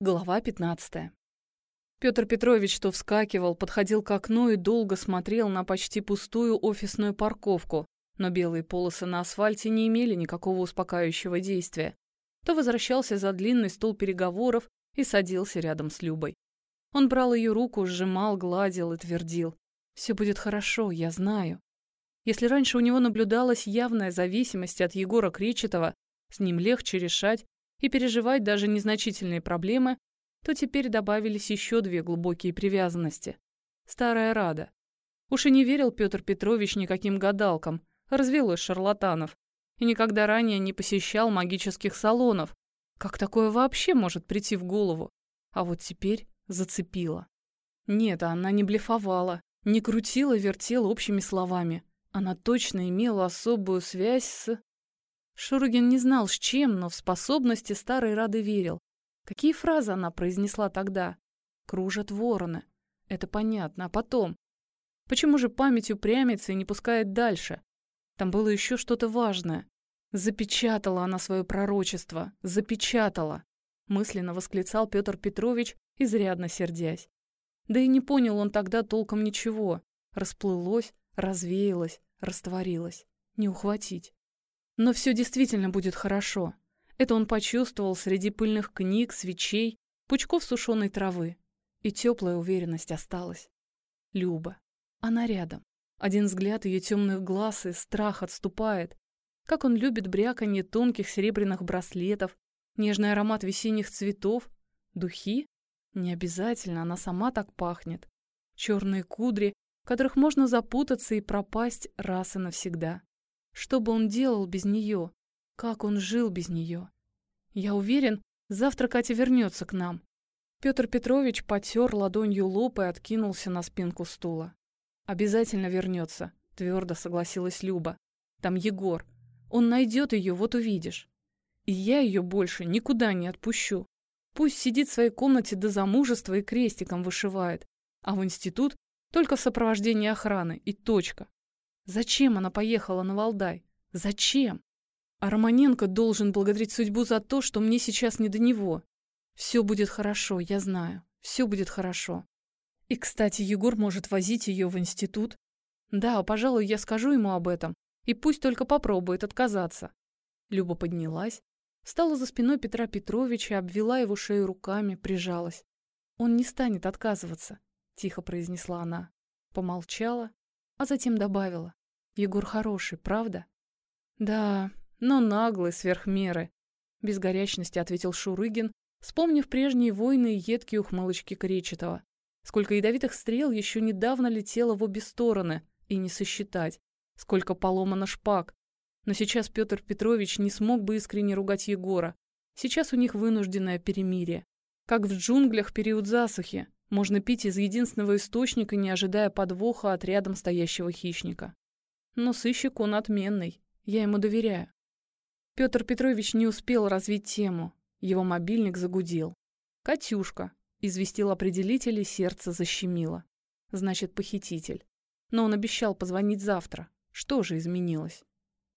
Глава 15. Петр Петрович то вскакивал, подходил к окну и долго смотрел на почти пустую офисную парковку, но белые полосы на асфальте не имели никакого успокаивающего действия. То возвращался за длинный стол переговоров и садился рядом с Любой. Он брал ее руку, сжимал, гладил и твердил. «Все будет хорошо, я знаю». Если раньше у него наблюдалась явная зависимость от Егора Кречетова, с ним легче решать, и переживать даже незначительные проблемы, то теперь добавились еще две глубокие привязанности. Старая Рада. Уж и не верил Петр Петрович никаким гадалкам, развелось шарлатанов, и никогда ранее не посещал магических салонов. Как такое вообще может прийти в голову? А вот теперь зацепило. Нет, она не блефовала, не крутила-вертела общими словами. Она точно имела особую связь с... Шурыгин не знал, с чем, но в способности старой Рады верил. Какие фразы она произнесла тогда? «Кружат вороны». Это понятно. А потом? Почему же память упрямится и не пускает дальше? Там было еще что-то важное. Запечатала она свое пророчество. Запечатала. Мысленно восклицал Петр Петрович, изрядно сердясь. Да и не понял он тогда толком ничего. Расплылось, развеялось, растворилось. Не ухватить. Но все действительно будет хорошо. Это он почувствовал среди пыльных книг, свечей, пучков сушеной травы. И теплая уверенность осталась. Люба. Она рядом. Один взгляд ее темных глаз, и страх отступает. Как он любит бряканье тонких серебряных браслетов, нежный аромат весенних цветов, духи. Не обязательно, она сама так пахнет. Черные кудри, в которых можно запутаться и пропасть раз и навсегда. Что бы он делал без нее? Как он жил без нее? Я уверен, завтра Катя вернется к нам. Петр Петрович потер ладонью лоб и откинулся на спинку стула. «Обязательно вернется», — твердо согласилась Люба. «Там Егор. Он найдет ее, вот увидишь. И я ее больше никуда не отпущу. Пусть сидит в своей комнате до замужества и крестиком вышивает, а в институт только в сопровождении охраны и точка. Зачем она поехала на Валдай? Зачем? А Романенко должен благодарить судьбу за то, что мне сейчас не до него. Все будет хорошо, я знаю. Все будет хорошо. И, кстати, Егор может возить ее в институт. Да, пожалуй, я скажу ему об этом. И пусть только попробует отказаться. Люба поднялась, встала за спиной Петра Петровича, обвела его шею руками, прижалась. «Он не станет отказываться», — тихо произнесла она. Помолчала, а затем добавила. «Егор хороший, правда?» «Да, но наглый сверх меры», — без горячности ответил Шурыгин, вспомнив прежние войны и едкие ухмылочки Кречетова. Сколько ядовитых стрел еще недавно летело в обе стороны, и не сосчитать. Сколько поломано шпаг. Но сейчас Петр Петрович не смог бы искренне ругать Егора. Сейчас у них вынужденное перемирие. Как в джунглях период засухи. Можно пить из единственного источника, не ожидая подвоха от рядом стоящего хищника. Но сыщик он отменный, я ему доверяю. Петр Петрович не успел развить тему. Его мобильник загудел. «Катюшка», — известил определитель, и сердце защемило. Значит, похититель. Но он обещал позвонить завтра. Что же изменилось?